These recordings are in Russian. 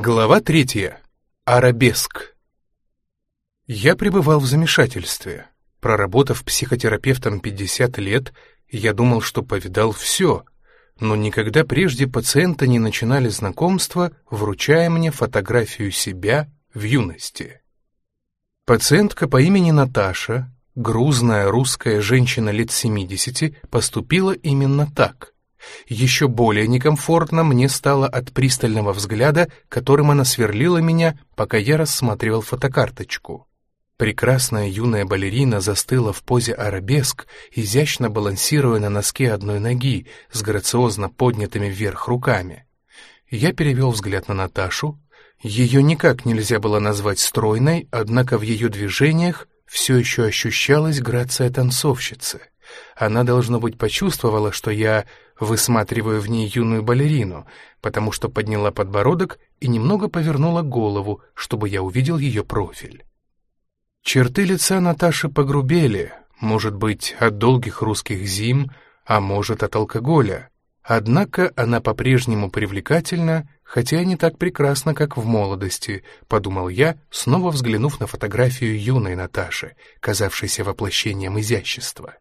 Глава третья. Арабеск. Я пребывал в замешательстве. Проработав психотерапевтом 50 лет, я думал, что повидал все, но никогда прежде пациента не начинали знакомство, вручая мне фотографию себя в юности. Пациентка по имени Наташа, грузная русская женщина лет 70, поступила именно так — еще более некомфортно мне стало от пристального взгляда, которым она сверлила меня, пока я рассматривал фотокарточку. Прекрасная юная балерина застыла в позе арабеск, изящно балансируя на носке одной ноги, с грациозно поднятыми вверх руками. Я перевел взгляд на Наташу. Ее никак нельзя было назвать стройной, однако в ее движениях все еще ощущалась грация танцовщицы. Она, должно быть, почувствовала, что я высматриваю в ней юную балерину, потому что подняла подбородок и немного повернула голову, чтобы я увидел ее профиль. Черты лица Наташи погрубели, может быть, от долгих русских зим, а может, от алкоголя. Однако она по-прежнему привлекательна, хотя не так прекрасна, как в молодости, подумал я, снова взглянув на фотографию юной Наташи, казавшейся воплощением изящества.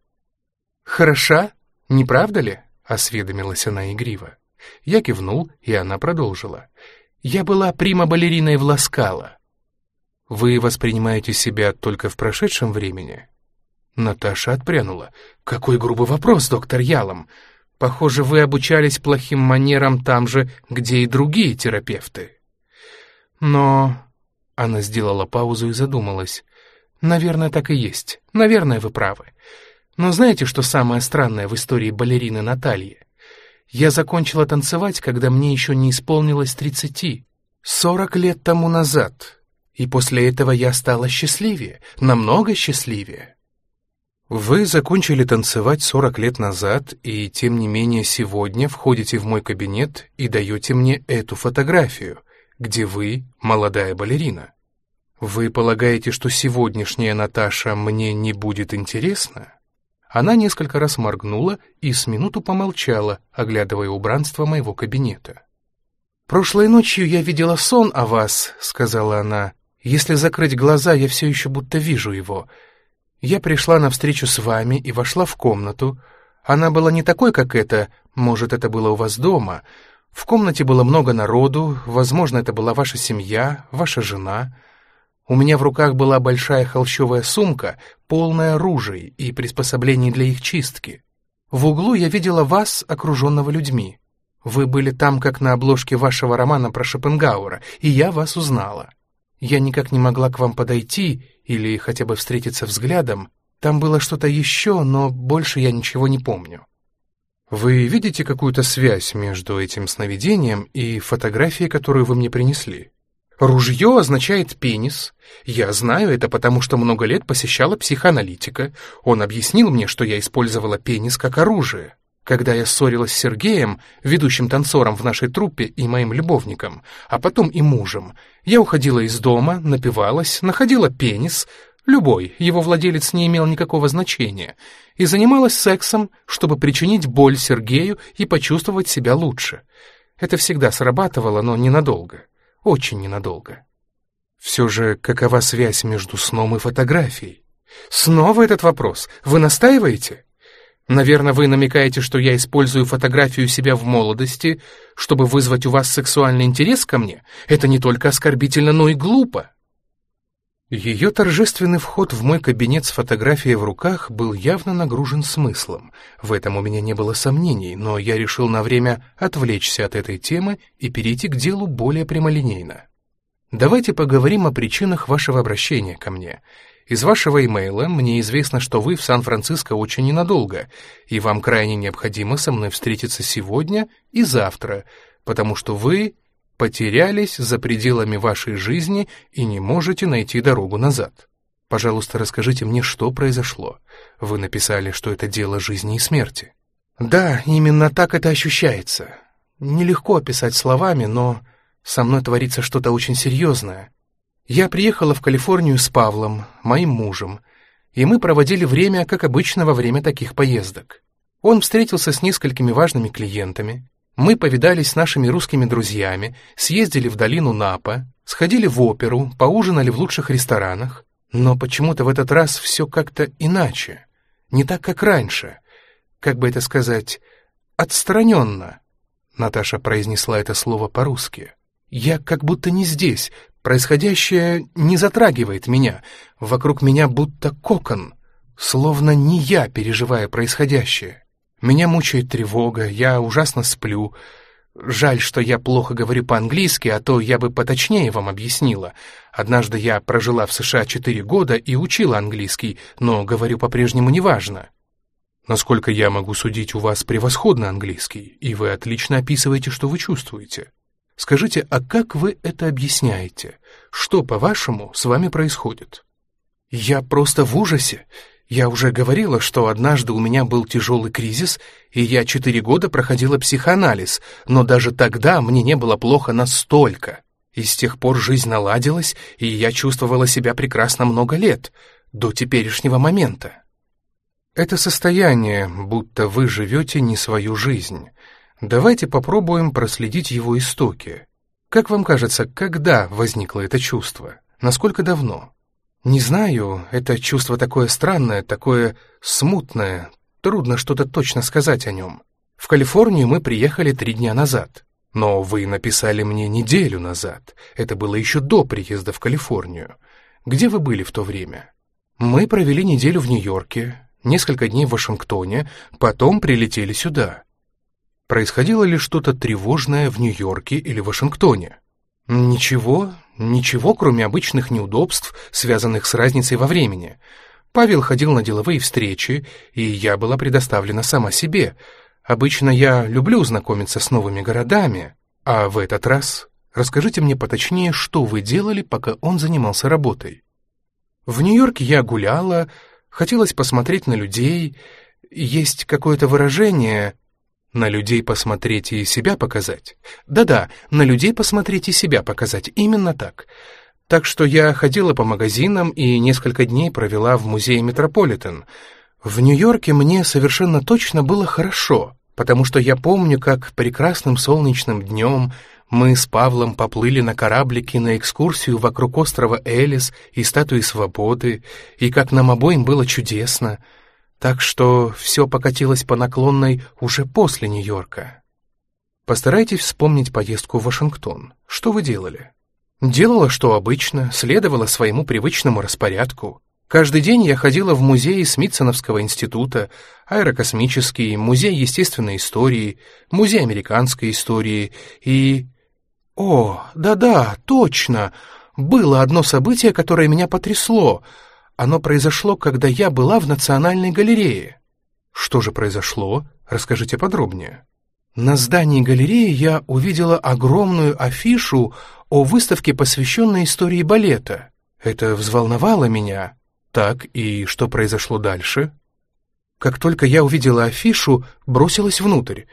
«Хороша, не правда ли?» — осведомилась она игриво. Я кивнул, и она продолжила. «Я была прима-балериной в Ласкало». «Вы воспринимаете себя только в прошедшем времени?» Наташа отпрянула. «Какой грубый вопрос, доктор Ялом. Похоже, вы обучались плохим манерам там же, где и другие терапевты». «Но...» Она сделала паузу и задумалась. «Наверное, так и есть. Наверное, вы правы. Но знаете, что самое странное в истории балерины Натальи? Я закончила танцевать, когда мне еще не исполнилось тридцати. Сорок лет тому назад. И после этого я стала счастливее, намного счастливее. Вы закончили танцевать сорок лет назад, и тем не менее сегодня входите в мой кабинет и даете мне эту фотографию, где вы молодая балерина. Вы полагаете, что сегодняшняя Наташа мне не будет интересна? Она несколько раз моргнула и с минуту помолчала, оглядывая убранство моего кабинета. «Прошлой ночью я видела сон о вас», — сказала она. «Если закрыть глаза, я все еще будто вижу его. Я пришла на встречу с вами и вошла в комнату. Она была не такой, как эта, может, это было у вас дома. В комнате было много народу, возможно, это была ваша семья, ваша жена». У меня в руках была большая холщовая сумка, полная ружей и приспособлений для их чистки. В углу я видела вас, окруженного людьми. Вы были там, как на обложке вашего романа про Шопенгауэра, и я вас узнала. Я никак не могла к вам подойти или хотя бы встретиться взглядом. Там было что-то еще, но больше я ничего не помню. Вы видите какую-то связь между этим сновидением и фотографией, которую вы мне принесли? Ружье означает пенис. Я знаю это, потому что много лет посещала психоаналитика. Он объяснил мне, что я использовала пенис как оружие. Когда я ссорилась с Сергеем, ведущим танцором в нашей труппе и моим любовником, а потом и мужем, я уходила из дома, напивалась, находила пенис, любой, его владелец не имел никакого значения, и занималась сексом, чтобы причинить боль Сергею и почувствовать себя лучше. Это всегда срабатывало, но ненадолго. Очень ненадолго. Все же, какова связь между сном и фотографией? Снова этот вопрос. Вы настаиваете? Наверное, вы намекаете, что я использую фотографию себя в молодости, чтобы вызвать у вас сексуальный интерес ко мне? Это не только оскорбительно, но и глупо. Ее торжественный вход в мой кабинет с фотографией в руках был явно нагружен смыслом. В этом у меня не было сомнений, но я решил на время отвлечься от этой темы и перейти к делу более прямолинейно. Давайте поговорим о причинах вашего обращения ко мне. Из вашего имейла мне известно, что вы в Сан-Франциско очень ненадолго, и вам крайне необходимо со мной встретиться сегодня и завтра, потому что вы потерялись за пределами вашей жизни и не можете найти дорогу назад. Пожалуйста, расскажите мне, что произошло. Вы написали, что это дело жизни и смерти. Да, именно так это ощущается. Нелегко описать словами, но со мной творится что-то очень серьезное. Я приехала в Калифорнию с Павлом, моим мужем, и мы проводили время, как обычно, во время таких поездок. Он встретился с несколькими важными клиентами, Мы повидались с нашими русскими друзьями, съездили в долину Напа, сходили в оперу, поужинали в лучших ресторанах. Но почему-то в этот раз все как-то иначе, не так, как раньше. Как бы это сказать, отстраненно. Наташа произнесла это слово по-русски. Я как будто не здесь, происходящее не затрагивает меня, вокруг меня будто кокон, словно не я переживаю происходящее. Меня мучает тревога, я ужасно сплю. Жаль, что я плохо говорю по-английски, а то я бы поточнее вам объяснила. Однажды я прожила в США четыре года и учила английский, но говорю по-прежнему неважно. Насколько я могу судить, у вас превосходно английский, и вы отлично описываете, что вы чувствуете. Скажите, а как вы это объясняете? Что, по-вашему, с вами происходит? Я просто в ужасе. Я уже говорила, что однажды у меня был тяжелый кризис, и я четыре года проходила психоанализ, но даже тогда мне не было плохо настолько. И с тех пор жизнь наладилась, и я чувствовала себя прекрасно много лет, до теперешнего момента. Это состояние, будто вы живете не свою жизнь. Давайте попробуем проследить его истоки. Как вам кажется, когда возникло это чувство? Насколько давно? Не знаю, это чувство такое странное, такое смутное. Трудно что-то точно сказать о нем. В Калифорнию мы приехали три дня назад. Но вы написали мне неделю назад. Это было еще до приезда в Калифорнию. Где вы были в то время? Мы провели неделю в Нью-Йорке, несколько дней в Вашингтоне, потом прилетели сюда. Происходило ли что-то тревожное в Нью-Йорке или Вашингтоне? Ничего, ничего, кроме обычных неудобств, связанных с разницей во времени. Павел ходил на деловые встречи, и я была предоставлена сама себе. Обычно я люблю знакомиться с новыми городами, а в этот раз расскажите мне поточнее, что вы делали, пока он занимался работой. В Нью-Йорке я гуляла, хотелось посмотреть на людей, есть какое-то выражение на людей посмотреть и себя показать? Да-да, на людей посмотреть и себя показать, именно так. Так что я ходила по магазинам и несколько дней провела в музее Метрополитен. В Нью-Йорке мне совершенно точно было хорошо, потому что я помню, как прекрасным солнечным днем мы с Павлом поплыли на кораблике на экскурсию вокруг острова Элис и статуи Свободы, и как нам обоим было чудесно — так что все покатилось по наклонной уже после Нью-Йорка. Постарайтесь вспомнить поездку в Вашингтон. Что вы делали? Делала, что обычно, следовала своему привычному распорядку. Каждый день я ходила в музей Смитсоновского института, аэрокосмический, музей естественной истории, музей американской истории и... О, да-да, точно! Было одно событие, которое меня потрясло — оно произошло, когда я была в Национальной галерее. Что же произошло? Расскажите подробнее. На здании галереи я увидела огромную афишу о выставке, посвященной истории балета. Это взволновало меня. Так, и что произошло дальше? Как только я увидела афишу, бросилась внутрь.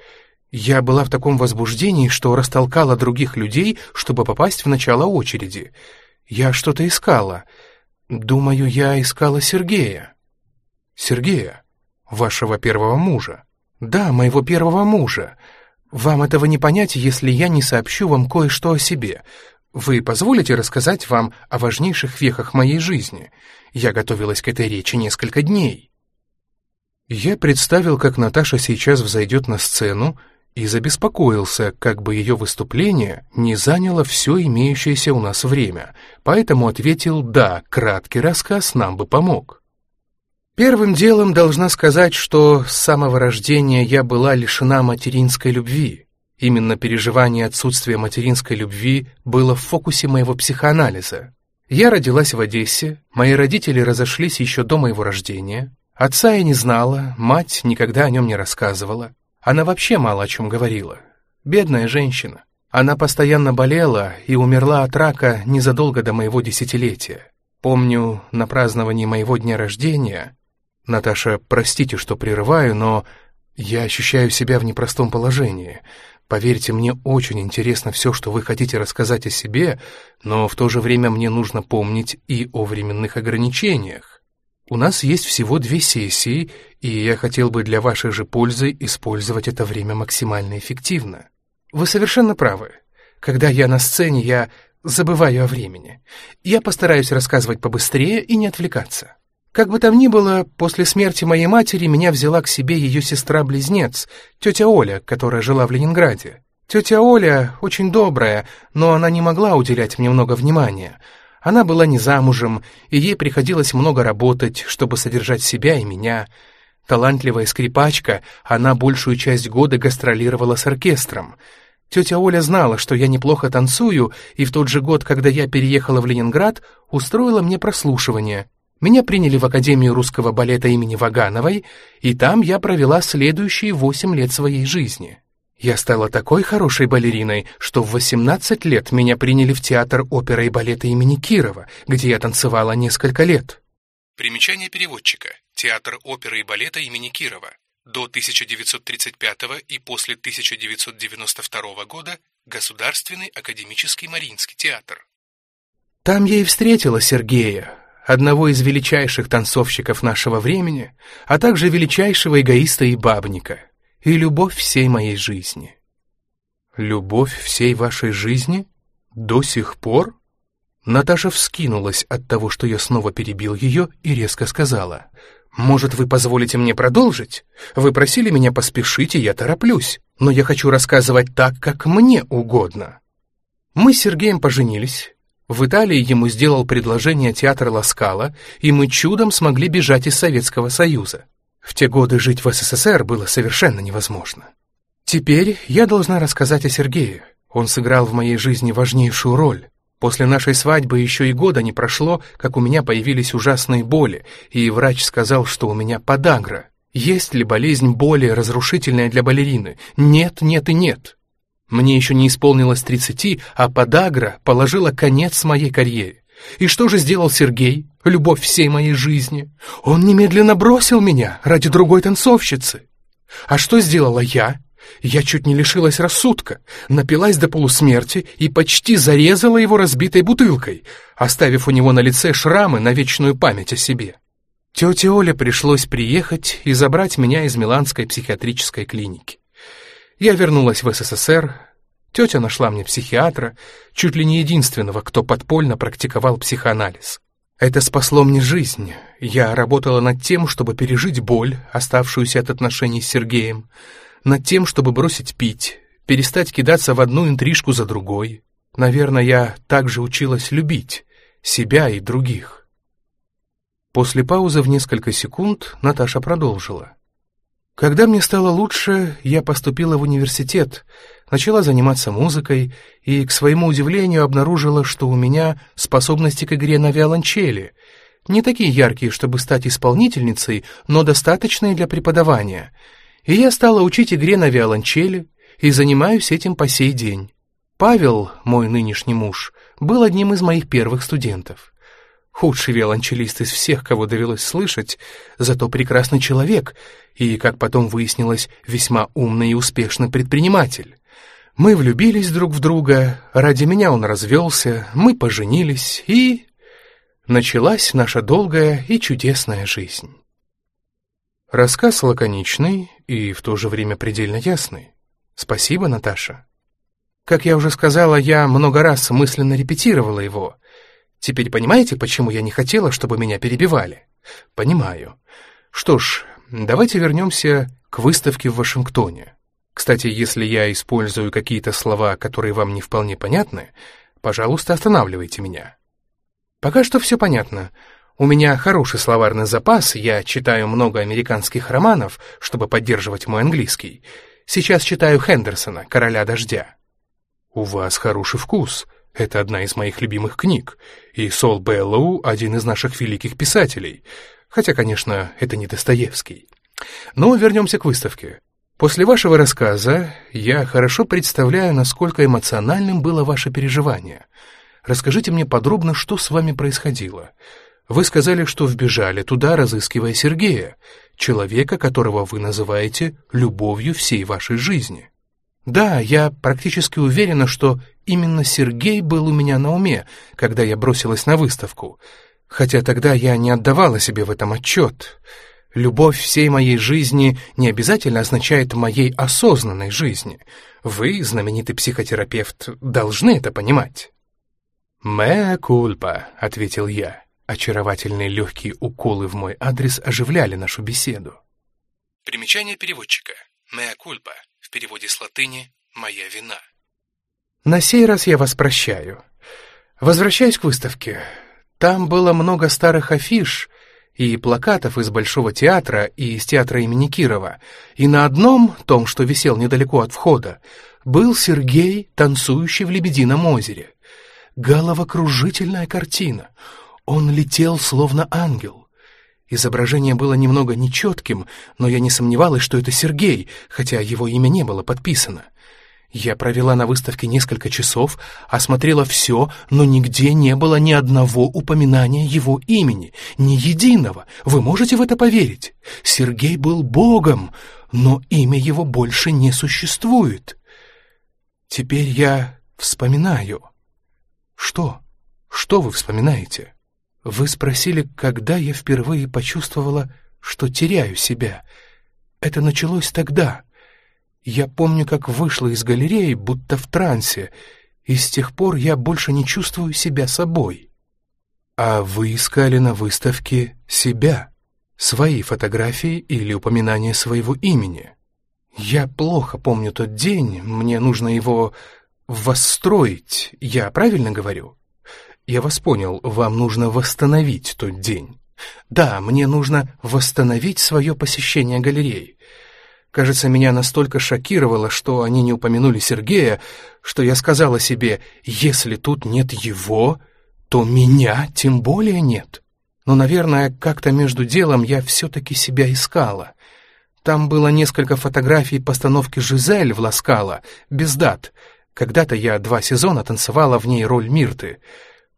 Я была в таком возбуждении, что растолкала других людей, чтобы попасть в начало очереди. Я что-то искала — Думаю, я искала Сергея. Сергея, вашего первого мужа. Да, моего первого мужа. Вам этого не понять, если я не сообщу вам кое-что о себе. Вы позволите рассказать вам о важнейших вехах моей жизни? Я готовилась к этой речи несколько дней. Я представил, как Наташа сейчас взойдет на сцену и забеспокоился, как бы ее выступление не заняло все имеющееся у нас время, поэтому ответил «да, краткий рассказ нам бы помог». Первым делом должна сказать, что с самого рождения я была лишена материнской любви. Именно переживание отсутствия материнской любви было в фокусе моего психоанализа. Я родилась в Одессе, мои родители разошлись еще до моего рождения, отца я не знала, мать никогда о нем не рассказывала. Она вообще мало о чем говорила. Бедная женщина. Она постоянно болела и умерла от рака незадолго до моего десятилетия. Помню, на праздновании моего дня рождения... Наташа, простите, что прерываю, но я ощущаю себя в непростом положении. Поверьте, мне очень интересно все, что вы хотите рассказать о себе, но в то же время мне нужно помнить и о временных ограничениях. У нас есть всего две сессии, и я хотел бы для вашей же пользы использовать это время максимально эффективно. Вы совершенно правы. Когда я на сцене, я забываю о времени. Я постараюсь рассказывать побыстрее и не отвлекаться. Как бы там ни было, после смерти моей матери меня взяла к себе ее сестра-близнец, тетя Оля, которая жила в Ленинграде. Тетя Оля очень добрая, но она не могла уделять мне много внимания. Она была не замужем, и ей приходилось много работать, чтобы содержать себя и меня. Талантливая скрипачка, она большую часть года гастролировала с оркестром. Тетя Оля знала, что я неплохо танцую, и в тот же год, когда я переехала в Ленинград, устроила мне прослушивание. Меня приняли в Академию русского балета имени Вагановой, и там я провела следующие восемь лет своей жизни. Я стала такой хорошей балериной, что в 18 лет меня приняли в театр оперы и балета имени Кирова, где я танцевала несколько лет. Примечание переводчика. Театр оперы и балета имени Кирова. До 1935 и после 1992 года Государственный академический Мариинский театр. Там я и встретила Сергея, одного из величайших танцовщиков нашего времени, а также величайшего эгоиста и бабника — и любовь всей моей жизни. Любовь всей вашей жизни? До сих пор? Наташа вскинулась от того, что я снова перебил ее, и резко сказала, «Может, вы позволите мне продолжить? Вы просили меня поспешить, и я тороплюсь, но я хочу рассказывать так, как мне угодно». Мы с Сергеем поженились. В Италии ему сделал предложение театр Ласкала, и мы чудом смогли бежать из Советского Союза. В те годы жить в СССР было совершенно невозможно. Теперь я должна рассказать о Сергее. Он сыграл в моей жизни важнейшую роль. После нашей свадьбы еще и года не прошло, как у меня появились ужасные боли, и врач сказал, что у меня подагра. Есть ли болезнь более разрушительная для балерины? Нет, нет и нет. Мне еще не исполнилось 30, а подагра положила конец моей карьере. И что же сделал Сергей, любовь всей моей жизни? Он немедленно бросил меня ради другой танцовщицы. А что сделала я? Я чуть не лишилась рассудка, напилась до полусмерти и почти зарезала его разбитой бутылкой, оставив у него на лице шрамы на вечную память о себе. Тете Оле пришлось приехать и забрать меня из Миланской психиатрической клиники. Я вернулась в СССР, Тетя нашла мне психиатра, чуть ли не единственного, кто подпольно практиковал психоанализ. Это спасло мне жизнь. Я работала над тем, чтобы пережить боль, оставшуюся от отношений с Сергеем, над тем, чтобы бросить пить, перестать кидаться в одну интрижку за другой. Наверное, я также училась любить себя и других. После паузы в несколько секунд Наташа продолжила. Когда мне стало лучше, я поступила в университет, начала заниматься музыкой и, к своему удивлению, обнаружила, что у меня способности к игре на виолончели, не такие яркие, чтобы стать исполнительницей, но достаточные для преподавания. И я стала учить игре на виолончели и занимаюсь этим по сей день. Павел, мой нынешний муж, был одним из моих первых студентов. Худший виолончелист из всех, кого довелось слышать, зато прекрасный человек и, как потом выяснилось, весьма умный и успешный предприниматель. Мы влюбились друг в друга, ради меня он развелся, мы поженились, и... Началась наша долгая и чудесная жизнь. Рассказ лаконичный и в то же время предельно ясный. Спасибо, Наташа. Как я уже сказала, я много раз мысленно репетировала его — Теперь понимаете, почему я не хотела, чтобы меня перебивали? Понимаю. Что ж, давайте вернемся к выставке в Вашингтоне. Кстати, если я использую какие-то слова, которые вам не вполне понятны, пожалуйста, останавливайте меня. Пока что все понятно. У меня хороший словарный запас, я читаю много американских романов, чтобы поддерживать мой английский. Сейчас читаю Хендерсона «Короля дождя». У вас хороший вкус, это одна из моих любимых книг, и Сол Беллоу — один из наших великих писателей, хотя, конечно, это не Достоевский. Но вернемся к выставке. После вашего рассказа я хорошо представляю, насколько эмоциональным было ваше переживание. Расскажите мне подробно, что с вами происходило. Вы сказали, что вбежали туда, разыскивая Сергея, человека, которого вы называете любовью всей вашей жизни. Да, я практически уверена, что именно Сергей был у меня на уме, когда я бросилась на выставку, хотя тогда я не отдавала себе в этом отчет. Любовь всей моей жизни не обязательно означает моей осознанной жизни. Вы, знаменитый психотерапевт, должны это понимать. «Меа кульпа», — ответил я. Очаровательные легкие уколы в мой адрес оживляли нашу беседу. Примечание переводчика. «Меа кульпа» в переводе с латыни «моя вина». На сей раз я вас прощаю. Возвращаюсь к выставке. Там было много старых афиш и плакатов из Большого театра и из театра имени Кирова, и на одном, том, что висел недалеко от входа, был Сергей, танцующий в Лебедином озере. Головокружительная картина. Он летел, словно ангел. Изображение было немного нечетким, но я не сомневалась, что это Сергей, хотя его имя не было подписано. Я провела на выставке несколько часов, осмотрела все, но нигде не было ни одного упоминания его имени, ни единого. Вы можете в это поверить? Сергей был богом, но имя его больше не существует. Теперь я вспоминаю. Что? Что вы вспоминаете? Вы спросили, когда я впервые почувствовала, что теряю себя. Это началось тогда — я помню, как вышла из галереи, будто в трансе, и с тех пор я больше не чувствую себя собой. А вы искали на выставке себя, свои фотографии или упоминание своего имени. Я плохо помню тот день, мне нужно его восстроить, я правильно говорю? Я вас понял, вам нужно восстановить тот день. Да, мне нужно восстановить свое посещение галереи. Кажется, меня настолько шокировало, что они не упомянули Сергея, что я сказала себе, если тут нет его, то меня тем более нет. Но, наверное, как-то между делом я все-таки себя искала. Там было несколько фотографий постановки «Жизель» в Ласкало, без дат. Когда-то я два сезона танцевала в ней роль Мирты —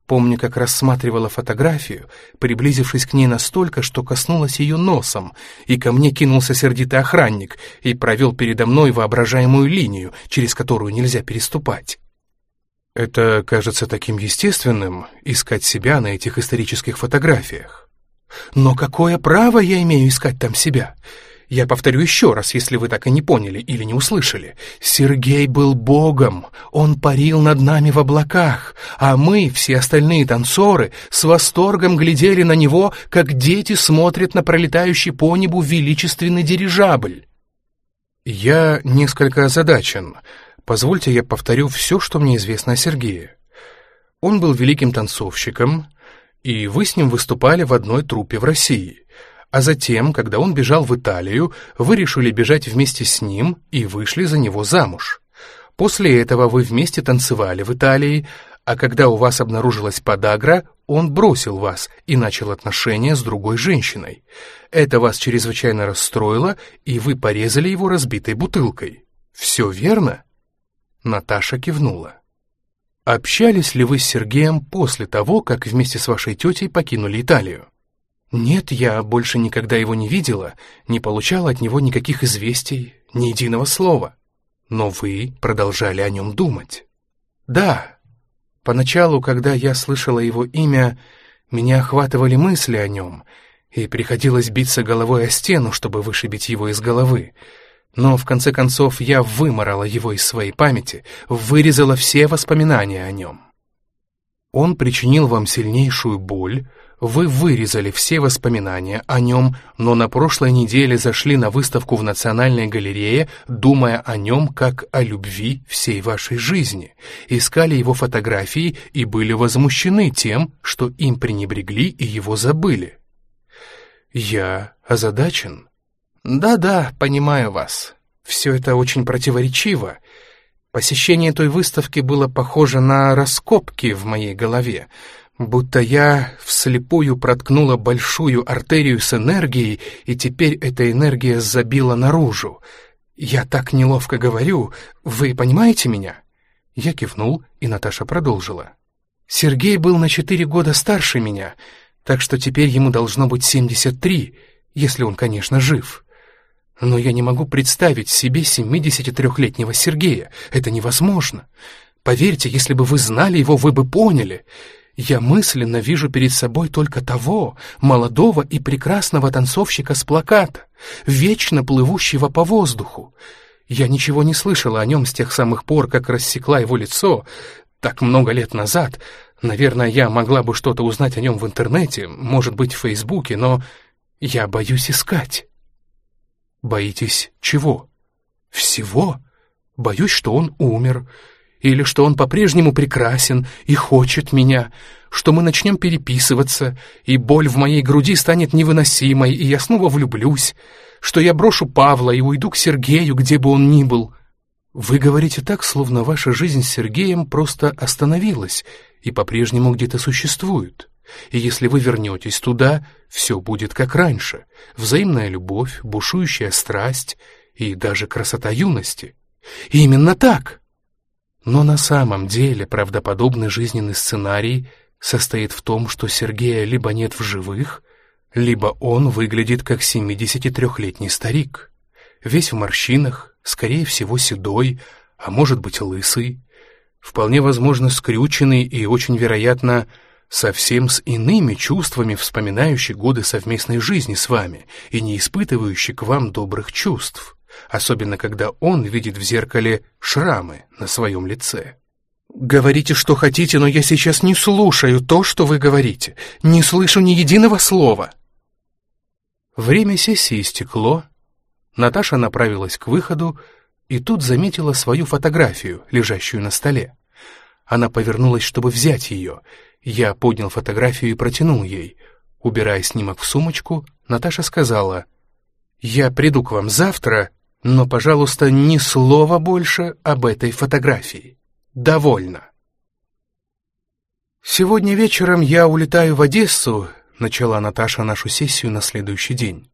Помню, как рассматривала фотографию, приблизившись к ней настолько, что коснулась ее носом, и ко мне кинулся сердитый охранник и провел передо мной воображаемую линию, через которую нельзя переступать. Это кажется таким естественным — искать себя на этих исторических фотографиях. Но какое право я имею искать там себя? Я повторю еще раз, если вы так и не поняли или не услышали. Сергей был богом, он парил над нами в облаках, а мы, все остальные танцоры, с восторгом глядели на него, как дети смотрят на пролетающий по небу величественный дирижабль. Я несколько озадачен. Позвольте я повторю все, что мне известно о Сергее. Он был великим танцовщиком, и вы с ним выступали в одной труппе в России — а затем, когда он бежал в Италию, вы решили бежать вместе с ним и вышли за него замуж. После этого вы вместе танцевали в Италии, а когда у вас обнаружилась подагра, он бросил вас и начал отношения с другой женщиной. Это вас чрезвычайно расстроило, и вы порезали его разбитой бутылкой. Все верно?» Наташа кивнула. «Общались ли вы с Сергеем после того, как вместе с вашей тетей покинули Италию?» «Нет, я больше никогда его не видела, не получала от него никаких известий, ни единого слова. Но вы продолжали о нем думать». «Да. Поначалу, когда я слышала его имя, меня охватывали мысли о нем, и приходилось биться головой о стену, чтобы вышибить его из головы. Но в конце концов я выморала его из своей памяти, вырезала все воспоминания о нем. Он причинил вам сильнейшую боль, вы вырезали все воспоминания о нем, но на прошлой неделе зашли на выставку в Национальной галерее, думая о нем как о любви всей вашей жизни, искали его фотографии и были возмущены тем, что им пренебрегли и его забыли. Я озадачен. Да-да, понимаю вас. Все это очень противоречиво. Посещение той выставки было похоже на раскопки в моей голове, будто я вслепую проткнула большую артерию с энергией, и теперь эта энергия забила наружу. Я так неловко говорю, вы понимаете меня?» Я кивнул, и Наташа продолжила. «Сергей был на четыре года старше меня, так что теперь ему должно быть семьдесят три, если он, конечно, жив. Но я не могу представить себе семидесяти трехлетнего Сергея, это невозможно. Поверьте, если бы вы знали его, вы бы поняли. Я мысленно вижу перед собой только того, молодого и прекрасного танцовщика с плаката, вечно плывущего по воздуху. Я ничего не слышала о нем с тех самых пор, как рассекла его лицо, так много лет назад. Наверное, я могла бы что-то узнать о нем в интернете, может быть, в Фейсбуке, но я боюсь искать. Боитесь чего? Всего? Боюсь, что он умер, или что он по-прежнему прекрасен и хочет меня, что мы начнем переписываться, и боль в моей груди станет невыносимой, и я снова влюблюсь, что я брошу Павла и уйду к Сергею, где бы он ни был. Вы говорите так, словно ваша жизнь с Сергеем просто остановилась и по-прежнему где-то существует. И если вы вернетесь туда, все будет как раньше. Взаимная любовь, бушующая страсть и даже красота юности. И именно так. Но на самом деле правдоподобный жизненный сценарий состоит в том, что Сергея либо нет в живых, либо он выглядит как 73-летний старик. Весь в морщинах, скорее всего седой, а может быть лысый. Вполне возможно скрюченный и очень вероятно совсем с иными чувствами, вспоминающий годы совместной жизни с вами и не испытывающий к вам добрых чувств особенно когда он видит в зеркале шрамы на своем лице. «Говорите, что хотите, но я сейчас не слушаю то, что вы говорите. Не слышу ни единого слова». Время сессии истекло. Наташа направилась к выходу и тут заметила свою фотографию, лежащую на столе. Она повернулась, чтобы взять ее. Я поднял фотографию и протянул ей. Убирая снимок в сумочку, Наташа сказала, «Я приду к вам завтра но, пожалуйста, ни слова больше об этой фотографии. Довольно. «Сегодня вечером я улетаю в Одессу», — начала Наташа нашу сессию на следующий день.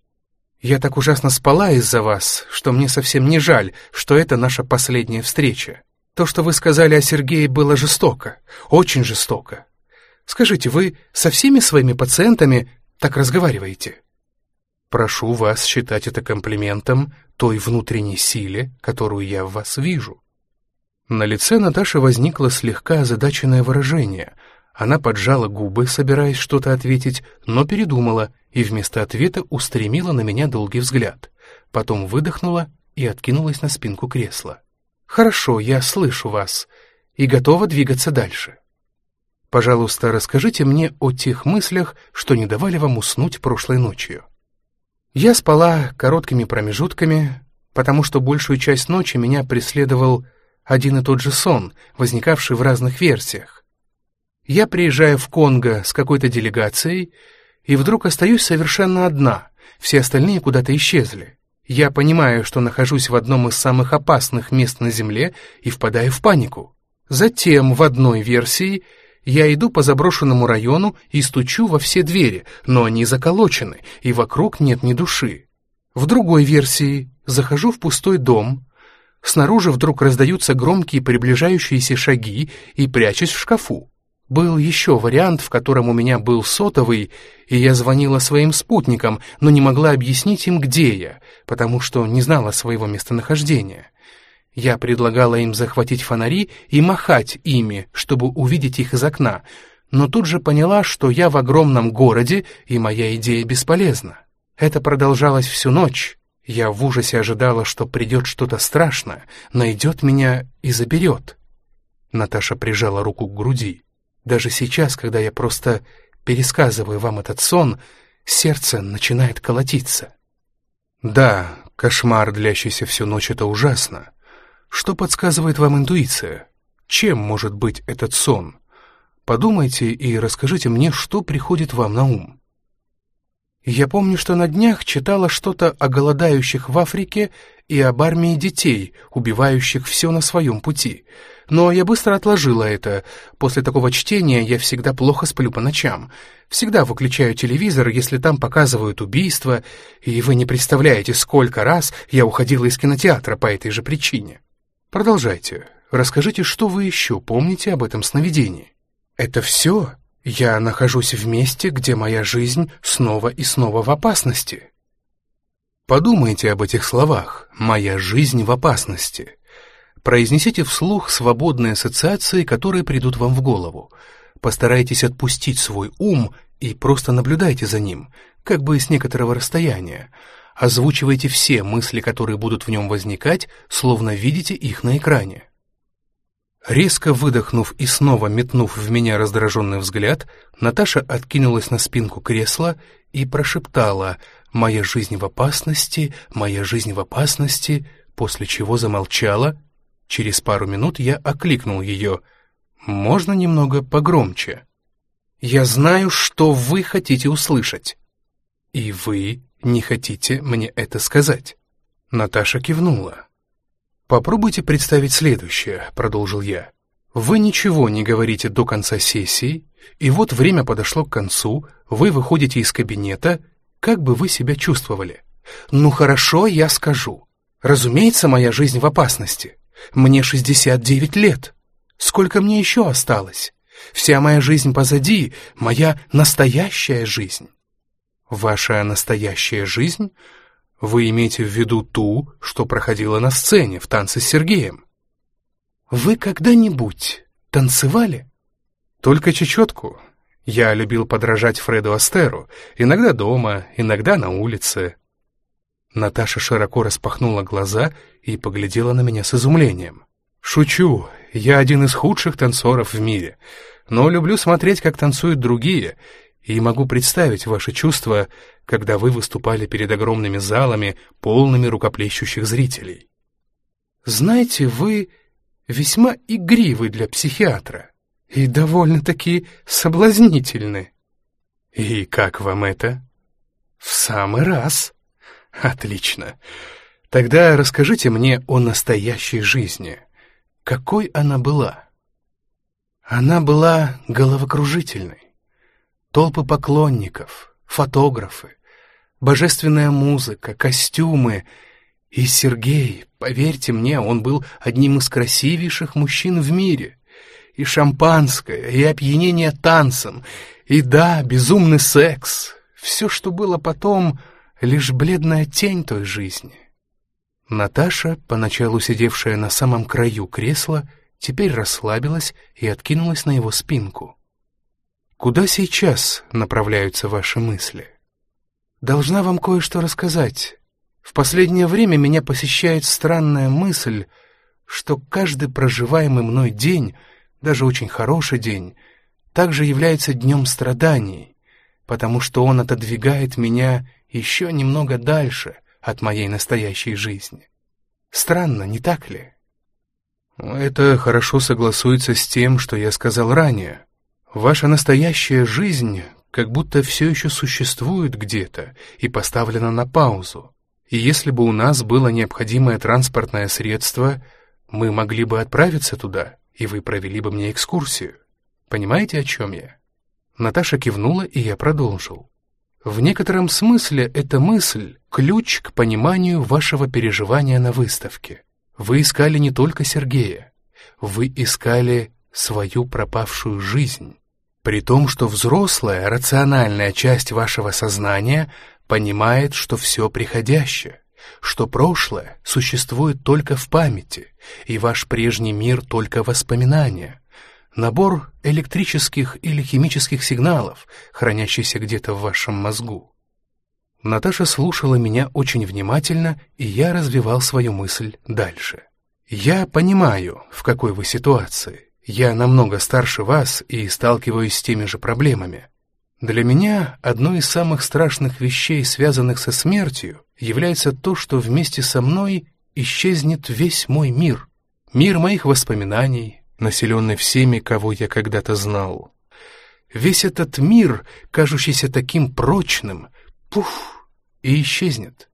«Я так ужасно спала из-за вас, что мне совсем не жаль, что это наша последняя встреча. То, что вы сказали о Сергее, было жестоко, очень жестоко. Скажите, вы со всеми своими пациентами так разговариваете?» Прошу вас считать это комплиментом той внутренней силе, которую я в вас вижу. На лице Наташи возникло слегка озадаченное выражение. Она поджала губы, собираясь что-то ответить, но передумала и вместо ответа устремила на меня долгий взгляд. Потом выдохнула и откинулась на спинку кресла. «Хорошо, я слышу вас и готова двигаться дальше. Пожалуйста, расскажите мне о тех мыслях, что не давали вам уснуть прошлой ночью». Я спала короткими промежутками, потому что большую часть ночи меня преследовал один и тот же сон, возникавший в разных версиях. Я приезжаю в Конго с какой-то делегацией, и вдруг остаюсь совершенно одна, все остальные куда-то исчезли. Я понимаю, что нахожусь в одном из самых опасных мест на Земле и впадаю в панику. Затем в одной версии я иду по заброшенному району и стучу во все двери, но они заколочены, и вокруг нет ни души. В другой версии захожу в пустой дом, снаружи вдруг раздаются громкие приближающиеся шаги и прячусь в шкафу. Был еще вариант, в котором у меня был сотовый, и я звонила своим спутникам, но не могла объяснить им, где я, потому что не знала своего местонахождения. Я предлагала им захватить фонари и махать ими, чтобы увидеть их из окна, но тут же поняла, что я в огромном городе, и моя идея бесполезна. Это продолжалось всю ночь. Я в ужасе ожидала, что придет что-то страшное, найдет меня и заберет. Наташа прижала руку к груди. Даже сейчас, когда я просто пересказываю вам этот сон, сердце начинает колотиться. Да, кошмар, длящийся всю ночь, это ужасно. Что подсказывает вам интуиция? Чем может быть этот сон? Подумайте и расскажите мне, что приходит вам на ум. Я помню, что на днях читала что-то о голодающих в Африке и об армии детей, убивающих все на своем пути. Но я быстро отложила это. После такого чтения я всегда плохо сплю по ночам. Всегда выключаю телевизор, если там показывают убийства, и вы не представляете, сколько раз я уходила из кинотеатра по этой же причине. Продолжайте. Расскажите, что вы еще помните об этом сновидении. Это все? Я нахожусь в месте, где моя жизнь снова и снова в опасности. Подумайте об этих словах «моя жизнь в опасности». Произнесите вслух свободные ассоциации, которые придут вам в голову. Постарайтесь отпустить свой ум и просто наблюдайте за ним, как бы с некоторого расстояния. Озвучивайте все мысли, которые будут в нем возникать, словно видите их на экране. Резко выдохнув и снова метнув в меня раздраженный взгляд, Наташа откинулась на спинку кресла и прошептала «Моя жизнь в опасности, моя жизнь в опасности», после чего замолчала. Через пару минут я окликнул ее «Можно немного погромче?» «Я знаю, что вы хотите услышать». «И вы не хотите мне это сказать?» Наташа кивнула. «Попробуйте представить следующее», — продолжил я. «Вы ничего не говорите до конца сессии, и вот время подошло к концу, вы выходите из кабинета, как бы вы себя чувствовали? Ну хорошо, я скажу. Разумеется, моя жизнь в опасности. Мне 69 лет. Сколько мне еще осталось? Вся моя жизнь позади, моя настоящая жизнь. Ваша настоящая жизнь вы имеете в виду ту, что проходила на сцене в танце с Сергеем? Вы когда-нибудь танцевали? Только чечетку. Я любил подражать Фреду Астеру, иногда дома, иногда на улице. Наташа широко распахнула глаза и поглядела на меня с изумлением. «Шучу, я один из худших танцоров в мире, но люблю смотреть, как танцуют другие, и могу представить ваши чувства, когда вы выступали перед огромными залами, полными рукоплещущих зрителей. Знаете, вы весьма игривы для психиатра и довольно-таки соблазнительны. И как вам это? В самый раз. Отлично. Тогда расскажите мне о настоящей жизни. Какой она была? Она была головокружительной. Толпы поклонников, фотографы, божественная музыка, костюмы. И Сергей, поверьте мне, он был одним из красивейших мужчин в мире. И шампанское, и опьянение танцем, и да, безумный секс. Все, что было потом, лишь бледная тень той жизни. Наташа, поначалу сидевшая на самом краю кресла, теперь расслабилась и откинулась на его спинку. Куда сейчас направляются ваши мысли? Должна вам кое-что рассказать. В последнее время меня посещает странная мысль, что каждый проживаемый мной день, даже очень хороший день, также является днем страданий, потому что он отодвигает меня еще немного дальше от моей настоящей жизни. Странно, не так ли? Это хорошо согласуется с тем, что я сказал ранее. Ваша настоящая жизнь как будто все еще существует где-то и поставлена на паузу. И если бы у нас было необходимое транспортное средство, мы могли бы отправиться туда, и вы провели бы мне экскурсию. Понимаете, о чем я? Наташа кивнула, и я продолжил. В некотором смысле эта мысль — ключ к пониманию вашего переживания на выставке. Вы искали не только Сергея, вы искали свою пропавшую жизнь. При том, что взрослая, рациональная часть вашего сознания понимает, что все приходящее, что прошлое существует только в памяти, и ваш прежний мир только воспоминания, набор электрических или химических сигналов, хранящийся где-то в вашем мозгу. Наташа слушала меня очень внимательно, и я развивал свою мысль дальше. «Я понимаю, в какой вы ситуации. Я намного старше вас и сталкиваюсь с теми же проблемами. Для меня одной из самых страшных вещей, связанных со смертью, является то, что вместе со мной исчезнет весь мой мир. Мир моих воспоминаний, населенный всеми, кого я когда-то знал. Весь этот мир, кажущийся таким прочным, пуф, и исчезнет.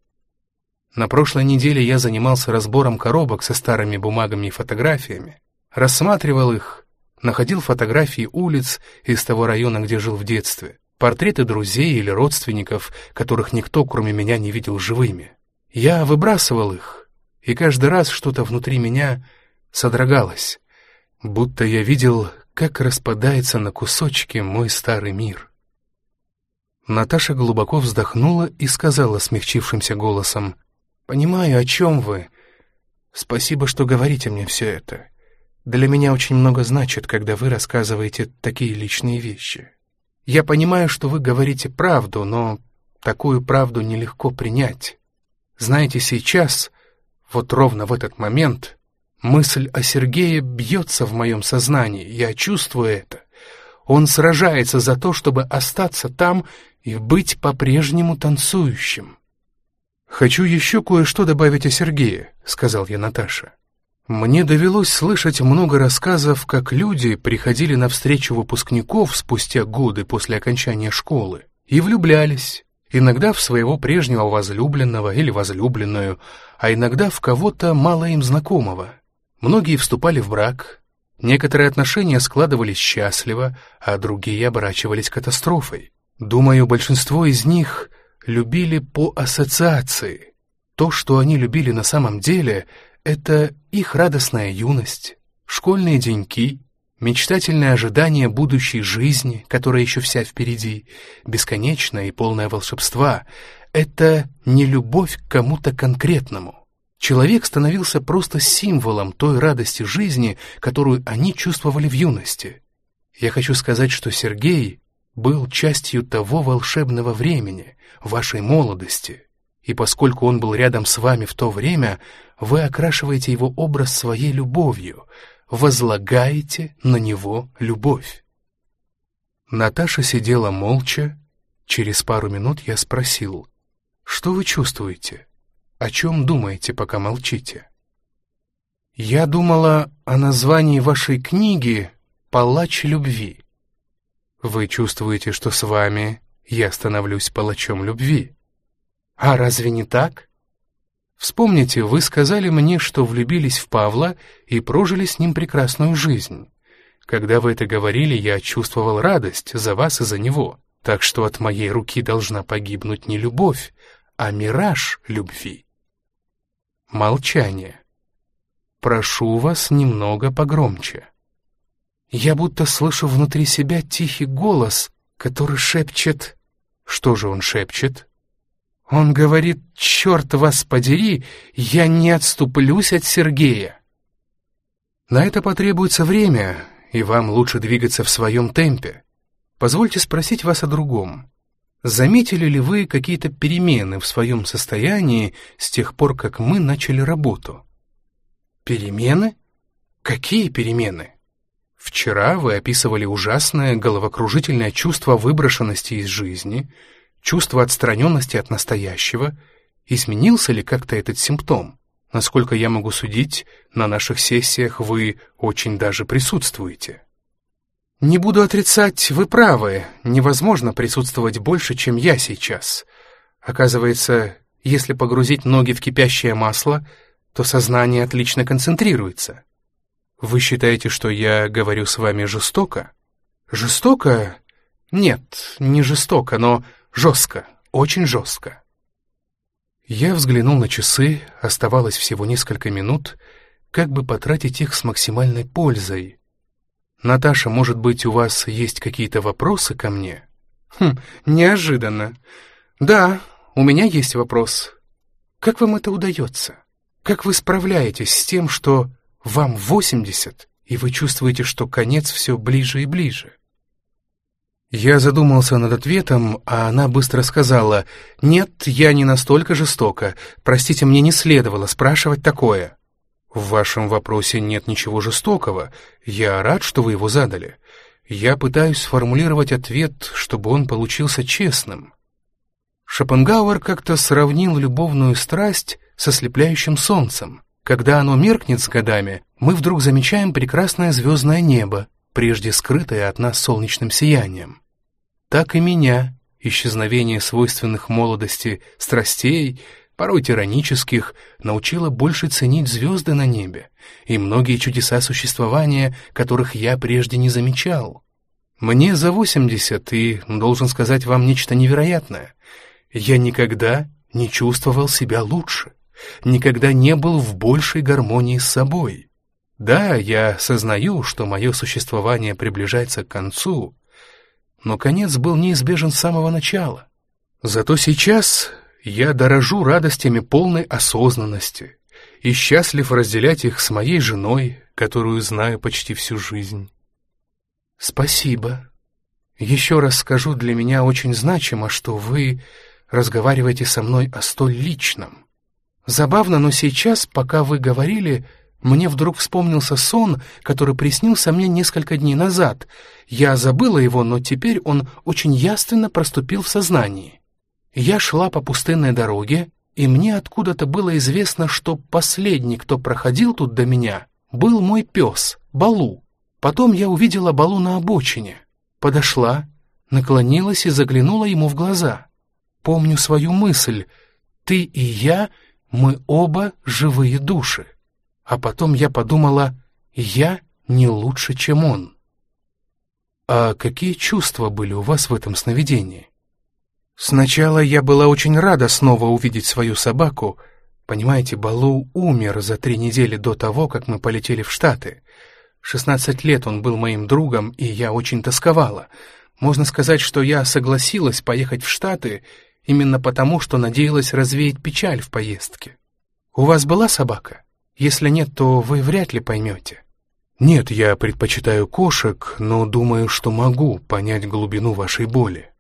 На прошлой неделе я занимался разбором коробок со старыми бумагами и фотографиями рассматривал их, находил фотографии улиц из того района, где жил в детстве, портреты друзей или родственников, которых никто, кроме меня, не видел живыми. Я выбрасывал их, и каждый раз что-то внутри меня содрогалось, будто я видел, как распадается на кусочки мой старый мир. Наташа глубоко вздохнула и сказала смягчившимся голосом, «Понимаю, о чем вы. Спасибо, что говорите мне все это. Для меня очень много значит, когда вы рассказываете такие личные вещи. Я понимаю, что вы говорите правду, но такую правду нелегко принять. Знаете, сейчас, вот ровно в этот момент, мысль о Сергее бьется в моем сознании, я чувствую это. Он сражается за то, чтобы остаться там и быть по-прежнему танцующим. «Хочу еще кое-что добавить о Сергее», — сказал я Наташе. Мне довелось слышать много рассказов, как люди приходили на встречу выпускников спустя годы после окончания школы и влюблялись, иногда в своего прежнего возлюбленного или возлюбленную, а иногда в кого-то мало им знакомого. Многие вступали в брак, некоторые отношения складывались счастливо, а другие оборачивались катастрофой. Думаю, большинство из них любили по ассоциации. То, что они любили на самом деле — это их радостная юность, школьные деньки, мечтательное ожидание будущей жизни, которая еще вся впереди, бесконечная и полная волшебства. Это не любовь к кому-то конкретному. Человек становился просто символом той радости жизни, которую они чувствовали в юности. Я хочу сказать, что Сергей был частью того волшебного времени, вашей молодости, и поскольку он был рядом с вами в то время, вы окрашиваете его образ своей любовью, возлагаете на него любовь. Наташа сидела молча. Через пару минут я спросил, «Что вы чувствуете? О чем думаете, пока молчите?» «Я думала о названии вашей книги «Палач любви». Вы чувствуете, что с вами я становлюсь палачом любви?» А разве не так? Вспомните, вы сказали мне, что влюбились в Павла и прожили с ним прекрасную жизнь. Когда вы это говорили, я чувствовал радость за вас и за него, так что от моей руки должна погибнуть не любовь, а мираж любви. Молчание. Прошу вас немного погромче. Я будто слышу внутри себя тихий голос, который шепчет... Что же он шепчет? Он говорит, черт вас подери, я не отступлюсь от Сергея. На это потребуется время, и вам лучше двигаться в своем темпе. Позвольте спросить вас о другом. Заметили ли вы какие-то перемены в своем состоянии с тех пор, как мы начали работу? Перемены? Какие перемены? Вчера вы описывали ужасное головокружительное чувство выброшенности из жизни — чувство отстраненности от настоящего, изменился ли как-то этот симптом? Насколько я могу судить, на наших сессиях вы очень даже присутствуете. Не буду отрицать, вы правы, невозможно присутствовать больше, чем я сейчас. Оказывается, если погрузить ноги в кипящее масло, то сознание отлично концентрируется. Вы считаете, что я говорю с вами жестоко? Жестоко? Нет, не жестоко, но Жестко, очень жестко. Я взглянул на часы, оставалось всего несколько минут, как бы потратить их с максимальной пользой. «Наташа, может быть, у вас есть какие-то вопросы ко мне?» «Хм, неожиданно. Да, у меня есть вопрос. Как вам это удается? Как вы справляетесь с тем, что вам 80, и вы чувствуете, что конец все ближе и ближе?» Я задумался над ответом, а она быстро сказала, «Нет, я не настолько жестока. Простите, мне не следовало спрашивать такое». «В вашем вопросе нет ничего жестокого. Я рад, что вы его задали. Я пытаюсь сформулировать ответ, чтобы он получился честным». Шопенгауэр как-то сравнил любовную страсть со слепляющим солнцем. Когда оно меркнет с годами, мы вдруг замечаем прекрасное звездное небо, прежде скрытое от нас солнечным сиянием. Так и меня, исчезновение свойственных молодости страстей, порой тиранических, научило больше ценить звезды на небе и многие чудеса существования, которых я прежде не замечал. Мне за восемьдесят, и должен сказать вам нечто невероятное. Я никогда не чувствовал себя лучше, никогда не был в большей гармонии с собой. Да, я сознаю, что мое существование приближается к концу, но конец был неизбежен с самого начала. Зато сейчас я дорожу радостями полной осознанности и счастлив разделять их с моей женой, которую знаю почти всю жизнь. Спасибо. Еще раз скажу, для меня очень значимо, что вы разговариваете со мной о столь личном. Забавно, но сейчас, пока вы говорили, мне вдруг вспомнился сон, который приснился мне несколько дней назад. Я забыла его, но теперь он очень ясно проступил в сознании. Я шла по пустынной дороге, и мне откуда-то было известно, что последний, кто проходил тут до меня, был мой пес, Балу. Потом я увидела Балу на обочине. Подошла, наклонилась и заглянула ему в глаза. Помню свою мысль. Ты и я, мы оба живые души. А потом я подумала, я не лучше, чем он. А какие чувства были у вас в этом сновидении? Сначала я была очень рада снова увидеть свою собаку. Понимаете, Балу умер за три недели до того, как мы полетели в Штаты. Шестнадцать лет он был моим другом, и я очень тосковала. Можно сказать, что я согласилась поехать в Штаты именно потому, что надеялась развеять печаль в поездке. У вас была собака? Если нет, то вы вряд ли поймете. Нет, я предпочитаю кошек, но думаю, что могу понять глубину вашей боли.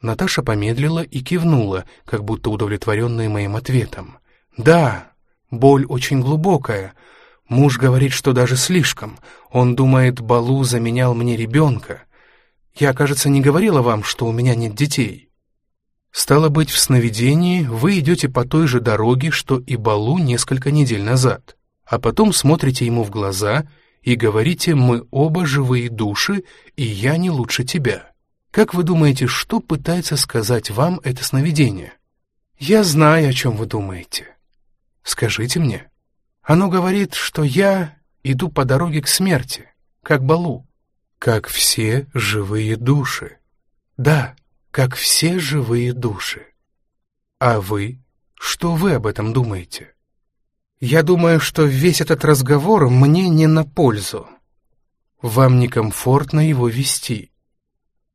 Наташа помедлила и кивнула, как будто удовлетворенная моим ответом. Да, боль очень глубокая. Муж говорит, что даже слишком. Он думает, Балу заменял мне ребенка. Я, кажется, не говорила вам, что у меня нет детей. Стало быть, в сновидении вы идете по той же дороге, что и Балу несколько недель назад, а потом смотрите ему в глаза и говорите «мы оба живые души, и я не лучше тебя». Как вы думаете, что пытается сказать вам это сновидение? Я знаю, о чем вы думаете. Скажите мне. Оно говорит, что я иду по дороге к смерти, как Балу, как все живые души. Да, как все живые души. А вы? Что вы об этом думаете? Я думаю, что весь этот разговор мне не на пользу. Вам некомфортно его вести.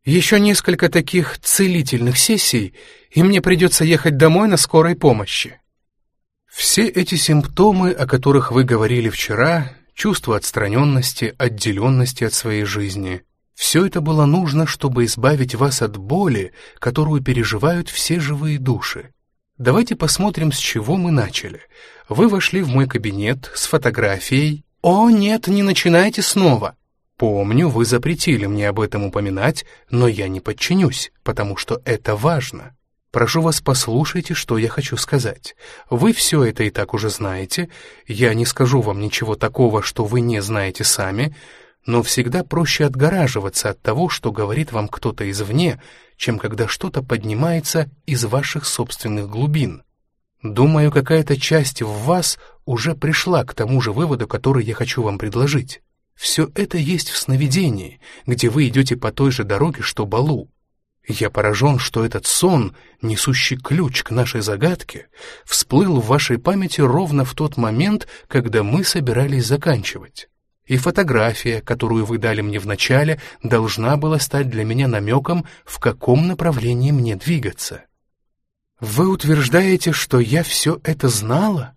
Еще несколько таких целительных сессий, и мне придется ехать домой на скорой помощи. Все эти симптомы, о которых вы говорили вчера, чувство отстраненности, отделенности от своей жизни, все это было нужно, чтобы избавить вас от боли, которую переживают все живые души. Давайте посмотрим, с чего мы начали. Вы вошли в мой кабинет с фотографией. О, нет, не начинайте снова. Помню, вы запретили мне об этом упоминать, но я не подчинюсь, потому что это важно. Прошу вас, послушайте, что я хочу сказать. Вы все это и так уже знаете. Я не скажу вам ничего такого, что вы не знаете сами, но всегда проще отгораживаться от того, что говорит вам кто-то извне, чем когда что-то поднимается из ваших собственных глубин. Думаю, какая-то часть в вас уже пришла к тому же выводу, который я хочу вам предложить. Все это есть в сновидении, где вы идете по той же дороге, что Балу. Я поражен, что этот сон, несущий ключ к нашей загадке, всплыл в вашей памяти ровно в тот момент, когда мы собирались заканчивать и фотография, которую вы дали мне вначале, должна была стать для меня намеком, в каком направлении мне двигаться. Вы утверждаете, что я все это знала?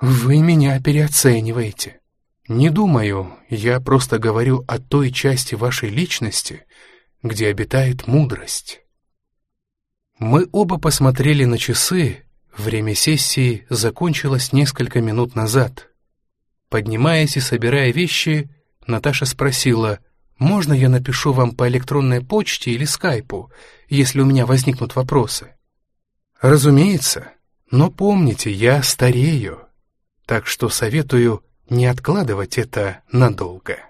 Вы меня переоцениваете. Не думаю, я просто говорю о той части вашей личности, где обитает мудрость. Мы оба посмотрели на часы, время сессии закончилось несколько минут назад. Поднимаясь и собирая вещи, Наташа спросила, «Можно я напишу вам по электронной почте или скайпу, если у меня возникнут вопросы?» «Разумеется, но помните, я старею, так что советую не откладывать это надолго».